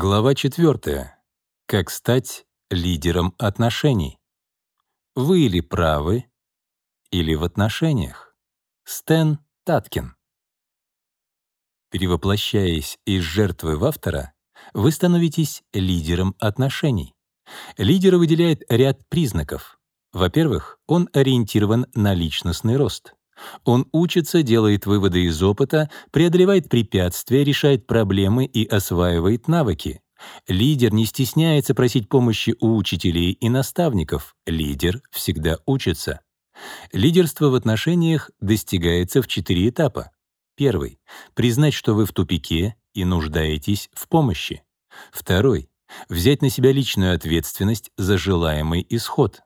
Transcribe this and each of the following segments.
Глава 4. Как стать лидером отношений. Вы или правы, или в отношениях. Стэн Таткин. Перевоплощаясь из жертвы в автора, вы становитесь лидером отношений. Лидера выделяет ряд признаков. Во-первых, он ориентирован на личностный рост. Он учится, делает выводы из опыта, преодолевает препятствия, решает проблемы и осваивает навыки. Лидер не стесняется просить помощи у учителей и наставников. Лидер всегда учится. Лидерство в отношениях достигается в четыре этапа. Первый — признать, что вы в тупике и нуждаетесь в помощи. Второй — взять на себя личную ответственность за желаемый исход.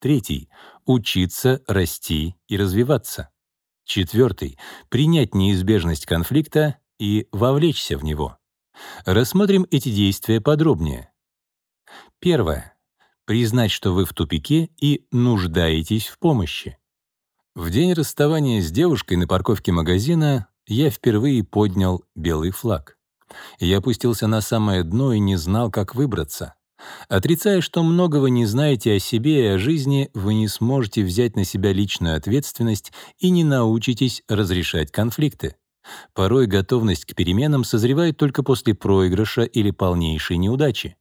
Третий — учиться, расти и развиваться. Четвертый — принять неизбежность конфликта и вовлечься в него. Рассмотрим эти действия подробнее. Первое. Признать, что вы в тупике и нуждаетесь в помощи. В день расставания с девушкой на парковке магазина я впервые поднял белый флаг. Я опустился на самое дно и не знал, как выбраться. Отрицая, что многого не знаете о себе и о жизни, вы не сможете взять на себя личную ответственность и не научитесь разрешать конфликты. Порой готовность к переменам созревает только после проигрыша или полнейшей неудачи.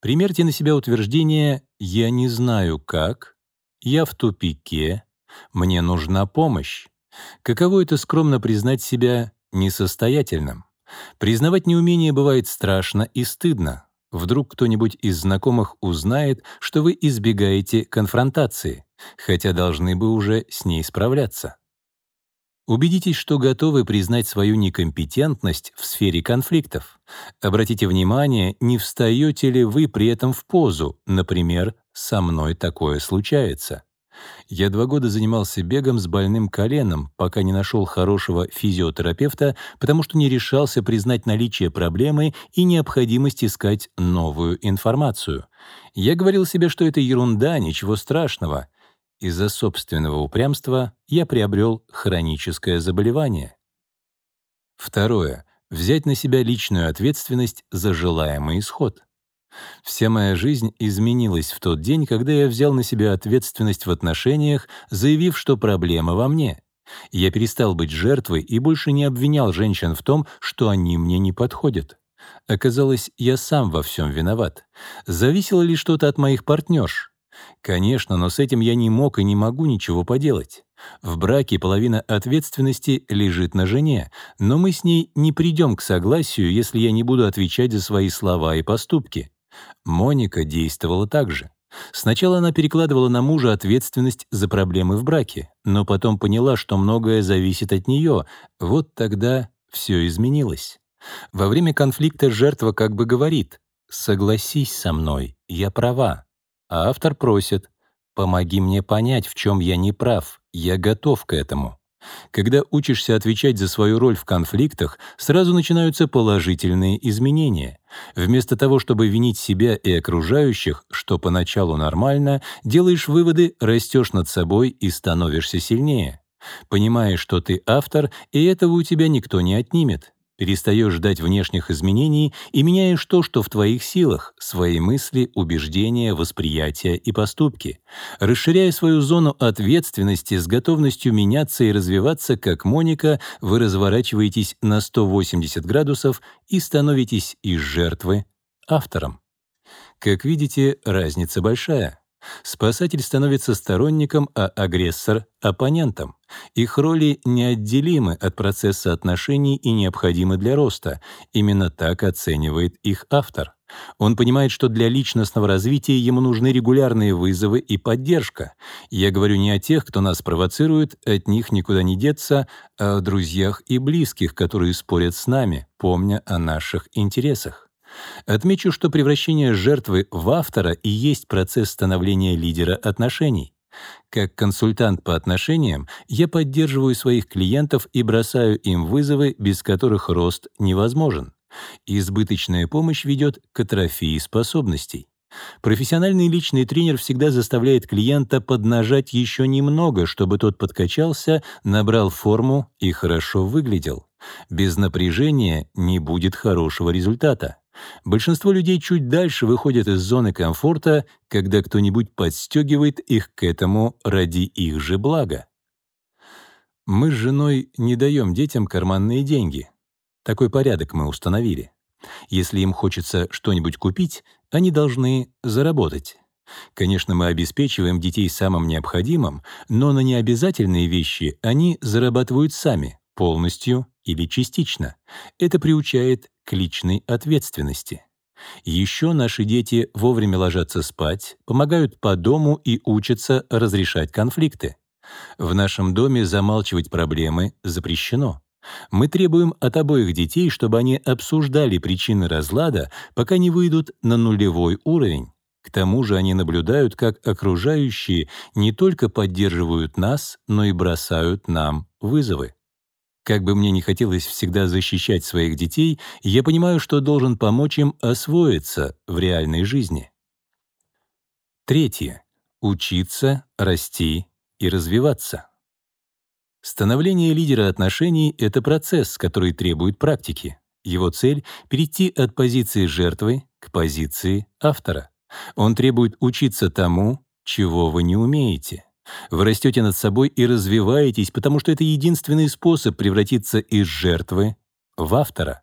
Примерьте на себя утверждение «я не знаю как», «я в тупике», «мне нужна помощь». Каково это скромно признать себя несостоятельным? Признавать неумение бывает страшно и стыдно. Вдруг кто-нибудь из знакомых узнает, что вы избегаете конфронтации, хотя должны бы уже с ней справляться. Убедитесь, что готовы признать свою некомпетентность в сфере конфликтов. Обратите внимание, не встаете ли вы при этом в позу, например, «со мной такое случается». Я два года занимался бегом с больным коленом, пока не нашел хорошего физиотерапевта, потому что не решался признать наличие проблемы и необходимость искать новую информацию. Я говорил себе, что это ерунда, ничего страшного. Из-за собственного упрямства я приобрел хроническое заболевание. Второе. Взять на себя личную ответственность за желаемый исход. Вся моя жизнь изменилась в тот день, когда я взял на себя ответственность в отношениях, заявив, что проблема во мне. Я перестал быть жертвой и больше не обвинял женщин в том, что они мне не подходят. Оказалось, я сам во всем виноват. Зависело ли что-то от моих партнерш? Конечно, но с этим я не мог и не могу ничего поделать. В браке половина ответственности лежит на жене, но мы с ней не придем к согласию, если я не буду отвечать за свои слова и поступки. Моника действовала так же. Сначала она перекладывала на мужа ответственность за проблемы в браке, но потом поняла, что многое зависит от нее. Вот тогда все изменилось. Во время конфликта жертва как бы говорит «согласись со мной, я права». А автор просит «помоги мне понять, в чем я не прав, я готов к этому». Когда учишься отвечать за свою роль в конфликтах, сразу начинаются положительные изменения. Вместо того, чтобы винить себя и окружающих, что поначалу нормально, делаешь выводы, растешь над собой и становишься сильнее. Понимаешь, что ты автор, и этого у тебя никто не отнимет. Перестаешь ждать внешних изменений и меняешь то, что в твоих силах, свои мысли, убеждения, восприятия и поступки. Расширяя свою зону ответственности с готовностью меняться и развиваться, как Моника, вы разворачиваетесь на 180 градусов и становитесь из жертвы автором. Как видите, разница большая. Спасатель становится сторонником, а агрессор — оппонентом. Их роли неотделимы от процесса отношений и необходимы для роста. Именно так оценивает их автор. Он понимает, что для личностного развития ему нужны регулярные вызовы и поддержка. Я говорю не о тех, кто нас провоцирует, от них никуда не деться, а о друзьях и близких, которые спорят с нами, помня о наших интересах. Отмечу, что превращение жертвы в автора и есть процесс становления лидера отношений. Как консультант по отношениям я поддерживаю своих клиентов и бросаю им вызовы, без которых рост невозможен. Избыточная помощь ведет к атрофии способностей. Профессиональный личный тренер всегда заставляет клиента поднажать еще немного, чтобы тот подкачался, набрал форму и хорошо выглядел. Без напряжения не будет хорошего результата. Большинство людей чуть дальше выходят из зоны комфорта, когда кто-нибудь подстегивает их к этому ради их же блага. Мы с женой не даем детям карманные деньги. Такой порядок мы установили. Если им хочется что-нибудь купить, они должны заработать. Конечно, мы обеспечиваем детей самым необходимым, но на необязательные вещи они зарабатывают сами, полностью или частично. Это приучает к личной ответственности. Еще наши дети вовремя ложатся спать, помогают по дому и учатся разрешать конфликты. В нашем доме замалчивать проблемы запрещено. Мы требуем от обоих детей, чтобы они обсуждали причины разлада, пока не выйдут на нулевой уровень. К тому же они наблюдают, как окружающие не только поддерживают нас, но и бросают нам вызовы. Как бы мне ни хотелось всегда защищать своих детей, я понимаю, что должен помочь им освоиться в реальной жизни. Третье. Учиться, расти и развиваться. Становление лидера отношений — это процесс, который требует практики. Его цель — перейти от позиции жертвы к позиции автора. Он требует учиться тому, чего вы не умеете. Вы растете над собой и развиваетесь, потому что это единственный способ превратиться из жертвы в автора.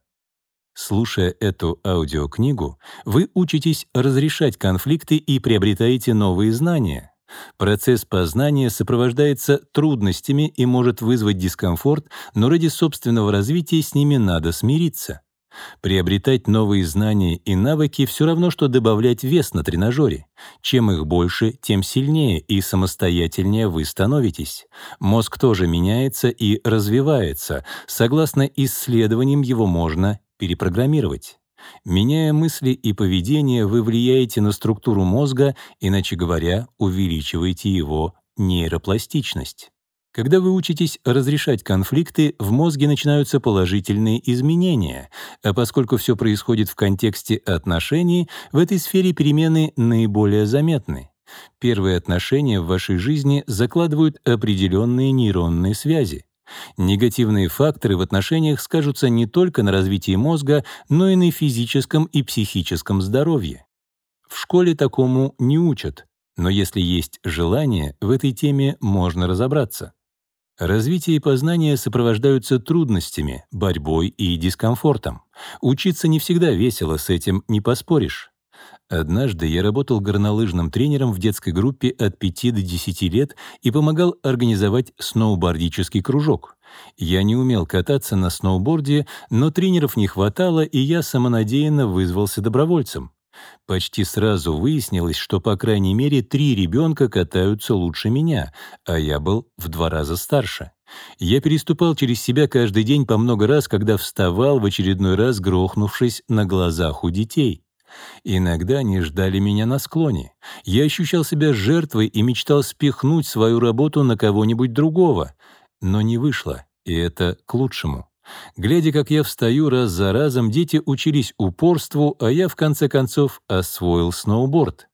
Слушая эту аудиокнигу, вы учитесь разрешать конфликты и приобретаете новые знания. Процесс познания сопровождается трудностями и может вызвать дискомфорт, но ради собственного развития с ними надо смириться. Приобретать новые знания и навыки все равно, что добавлять вес на тренажере. Чем их больше, тем сильнее и самостоятельнее вы становитесь. Мозг тоже меняется и развивается. Согласно исследованиям, его можно перепрограммировать. Меняя мысли и поведение, вы влияете на структуру мозга, иначе говоря, увеличиваете его нейропластичность. Когда вы учитесь разрешать конфликты, в мозге начинаются положительные изменения, а поскольку все происходит в контексте отношений, в этой сфере перемены наиболее заметны. Первые отношения в вашей жизни закладывают определенные нейронные связи. Негативные факторы в отношениях скажутся не только на развитии мозга, но и на физическом и психическом здоровье. В школе такому не учат, но если есть желание, в этой теме можно разобраться. Развитие и познание сопровождаются трудностями, борьбой и дискомфортом. Учиться не всегда весело, с этим не поспоришь. Однажды я работал горнолыжным тренером в детской группе от 5 до 10 лет и помогал организовать сноубордический кружок. Я не умел кататься на сноуборде, но тренеров не хватало, и я самонадеянно вызвался добровольцем. Почти сразу выяснилось, что по крайней мере три ребенка катаются лучше меня, а я был в два раза старше. Я переступал через себя каждый день по много раз, когда вставал в очередной раз, грохнувшись на глазах у детей. Иногда они ждали меня на склоне. Я ощущал себя жертвой и мечтал спихнуть свою работу на кого-нибудь другого. Но не вышло, и это к лучшему. Глядя, как я встаю раз за разом, дети учились упорству, а я, в конце концов, освоил сноуборд.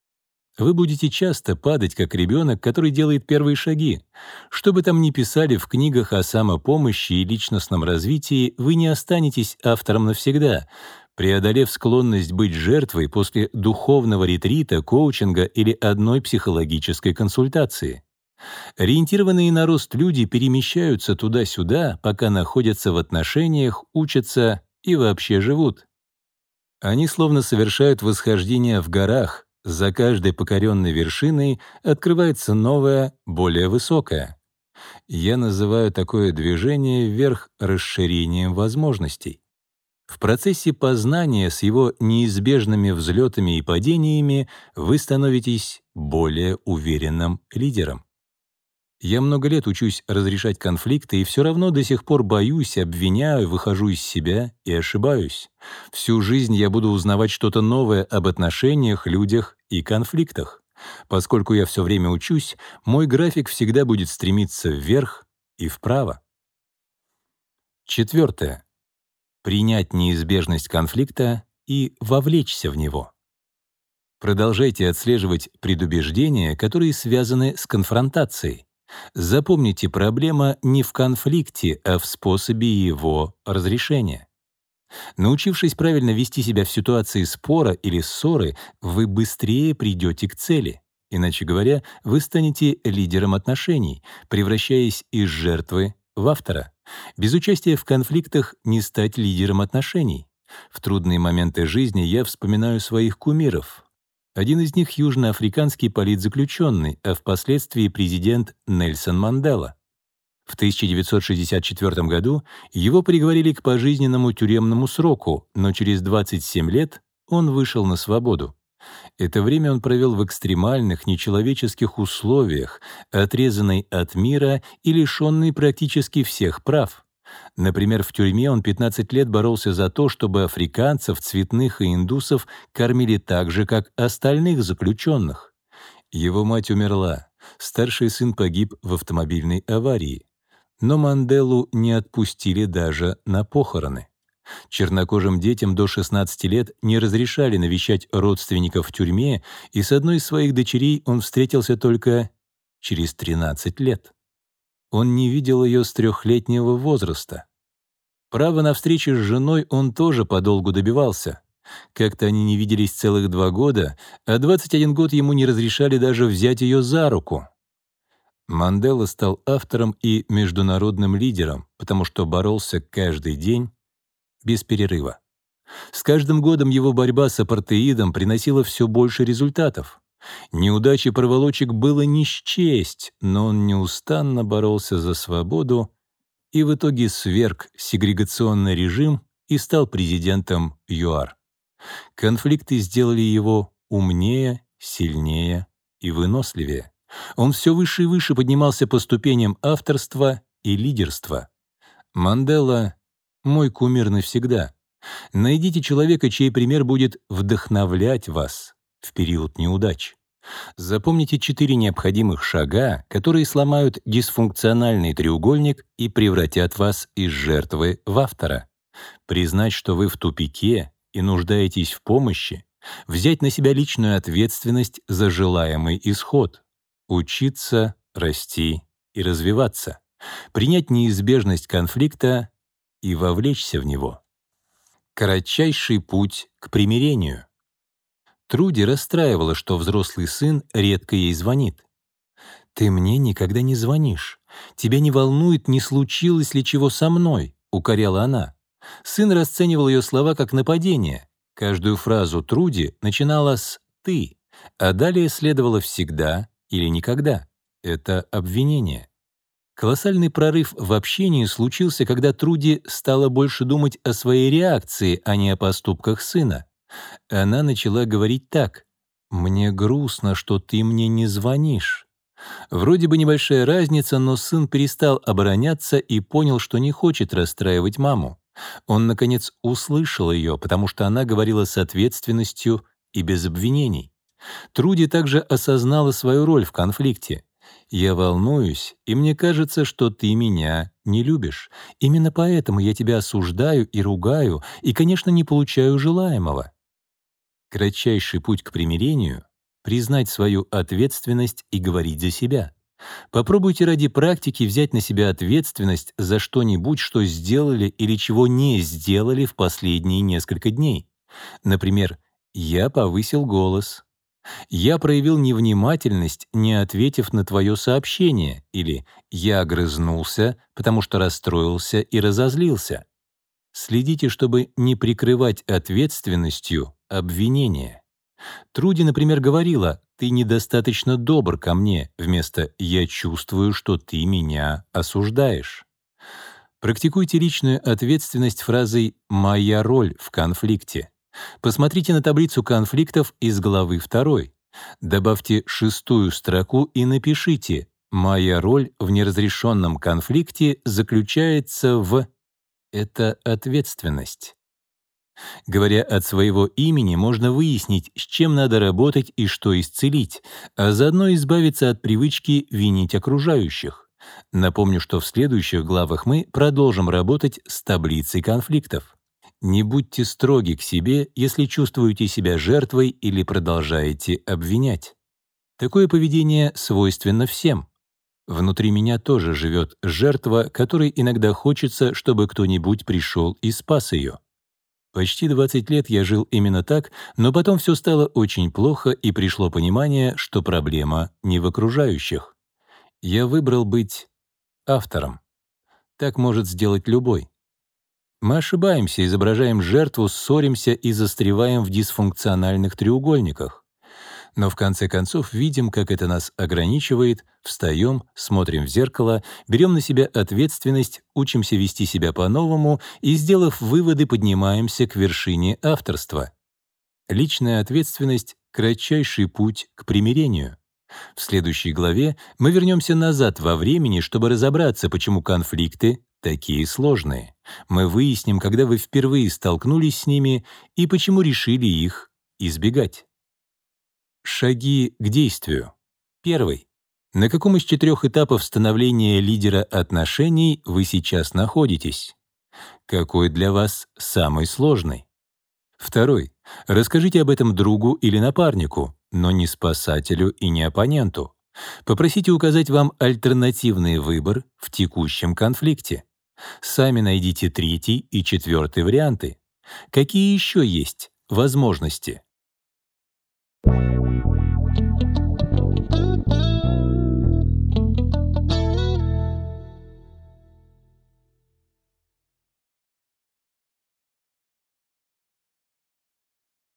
Вы будете часто падать, как ребенок, который делает первые шаги. Что бы там ни писали в книгах о самопомощи и личностном развитии, вы не останетесь автором навсегда, преодолев склонность быть жертвой после духовного ретрита, коучинга или одной психологической консультации. Ориентированные на рост люди перемещаются туда-сюда, пока находятся в отношениях, учатся и вообще живут. Они словно совершают восхождение в горах, за каждой покоренной вершиной открывается новая, более высокая. Я называю такое движение вверх расширением возможностей. В процессе познания с его неизбежными взлетами и падениями вы становитесь более уверенным лидером. Я много лет учусь разрешать конфликты и все равно до сих пор боюсь, обвиняю, выхожу из себя и ошибаюсь. Всю жизнь я буду узнавать что-то новое об отношениях, людях и конфликтах. Поскольку я все время учусь, мой график всегда будет стремиться вверх и вправо. Четвертое. Принять неизбежность конфликта и вовлечься в него. Продолжайте отслеживать предубеждения, которые связаны с конфронтацией. Запомните, проблема не в конфликте, а в способе его разрешения. Научившись правильно вести себя в ситуации спора или ссоры, вы быстрее придете к цели. Иначе говоря, вы станете лидером отношений, превращаясь из жертвы в автора. Без участия в конфликтах не стать лидером отношений. В трудные моменты жизни я вспоминаю своих кумиров. Один из них — южноафриканский политзаключенный, а впоследствии президент Нельсон Мандела. В 1964 году его приговорили к пожизненному тюремному сроку, но через 27 лет он вышел на свободу. Это время он провел в экстремальных, нечеловеческих условиях, отрезанный от мира и лишенный практически всех прав. Например, в тюрьме он 15 лет боролся за то, чтобы африканцев, цветных и индусов кормили так же, как остальных заключенных. Его мать умерла, старший сын погиб в автомобильной аварии. Но Манделу не отпустили даже на похороны. Чернокожим детям до 16 лет не разрешали навещать родственников в тюрьме, и с одной из своих дочерей он встретился только через 13 лет. Он не видел ее с трехлетнего возраста. Право на встречу с женой он тоже подолгу добивался. Как-то они не виделись целых два года, а 21 год ему не разрешали даже взять ее за руку. Мандела стал автором и международным лидером, потому что боролся каждый день без перерыва. С каждым годом его борьба с апартеидом приносила все больше результатов. Неудачи проволочек было не счесть, но он неустанно боролся за свободу и в итоге сверг сегрегационный режим и стал президентом ЮАР. Конфликты сделали его умнее, сильнее и выносливее. Он все выше и выше поднимался по ступеням авторства и лидерства. Мандела — мой кумир навсегда. Найдите человека, чей пример будет вдохновлять вас в период неудач. Запомните четыре необходимых шага, которые сломают дисфункциональный треугольник и превратят вас из жертвы в автора. Признать, что вы в тупике и нуждаетесь в помощи, взять на себя личную ответственность за желаемый исход, учиться, расти и развиваться, принять неизбежность конфликта и вовлечься в него. Кратчайший путь к примирению. Труди расстраивала, что взрослый сын редко ей звонит. «Ты мне никогда не звонишь. Тебя не волнует, не случилось ли чего со мной», — укоряла она. Сын расценивал ее слова как нападение. Каждую фразу Труди начинала с «ты», а далее следовало всегда или никогда. Это обвинение. Колоссальный прорыв в общении случился, когда Труди стала больше думать о своей реакции, а не о поступках сына. Она начала говорить так. «Мне грустно, что ты мне не звонишь». Вроде бы небольшая разница, но сын перестал обороняться и понял, что не хочет расстраивать маму. Он, наконец, услышал ее, потому что она говорила с ответственностью и без обвинений. Труди также осознала свою роль в конфликте. «Я волнуюсь, и мне кажется, что ты меня не любишь. Именно поэтому я тебя осуждаю и ругаю, и, конечно, не получаю желаемого». Кратчайший путь к примирению — признать свою ответственность и говорить за себя. Попробуйте ради практики взять на себя ответственность за что-нибудь, что сделали или чего не сделали в последние несколько дней. Например, «Я повысил голос», «Я проявил невнимательность, не ответив на твое сообщение» или «Я огрызнулся, потому что расстроился и разозлился». Следите, чтобы не прикрывать ответственностью обвинения. Труди, например, говорила «ты недостаточно добр ко мне» вместо «я чувствую, что ты меня осуждаешь». Практикуйте личную ответственность фразой «моя роль в конфликте». Посмотрите на таблицу конфликтов из главы 2. Добавьте шестую строку и напишите «Моя роль в неразрешенном конфликте заключается в...» Это ответственность. Говоря от своего имени, можно выяснить, с чем надо работать и что исцелить, а заодно избавиться от привычки винить окружающих. Напомню, что в следующих главах мы продолжим работать с таблицей конфликтов. Не будьте строги к себе, если чувствуете себя жертвой или продолжаете обвинять. Такое поведение свойственно всем. Внутри меня тоже живет жертва, которой иногда хочется, чтобы кто-нибудь пришел и спас ее. Почти 20 лет я жил именно так, но потом все стало очень плохо, и пришло понимание, что проблема не в окружающих. Я выбрал быть автором. Так может сделать любой. Мы ошибаемся, изображаем жертву, ссоримся и застреваем в дисфункциональных треугольниках. Но в конце концов видим, как это нас ограничивает, встаем, смотрим в зеркало, берем на себя ответственность, учимся вести себя по-новому и, сделав выводы, поднимаемся к вершине авторства. Личная ответственность — кратчайший путь к примирению. В следующей главе мы вернемся назад во времени, чтобы разобраться, почему конфликты такие сложные. Мы выясним, когда вы впервые столкнулись с ними и почему решили их избегать. Шаги к действию. Первый. На каком из четырех этапов становления лидера отношений вы сейчас находитесь? Какой для вас самый сложный? Второй. Расскажите об этом другу или напарнику, но не спасателю и не оппоненту. Попросите указать вам альтернативный выбор в текущем конфликте. Сами найдите третий и четвертый варианты. Какие еще есть возможности? we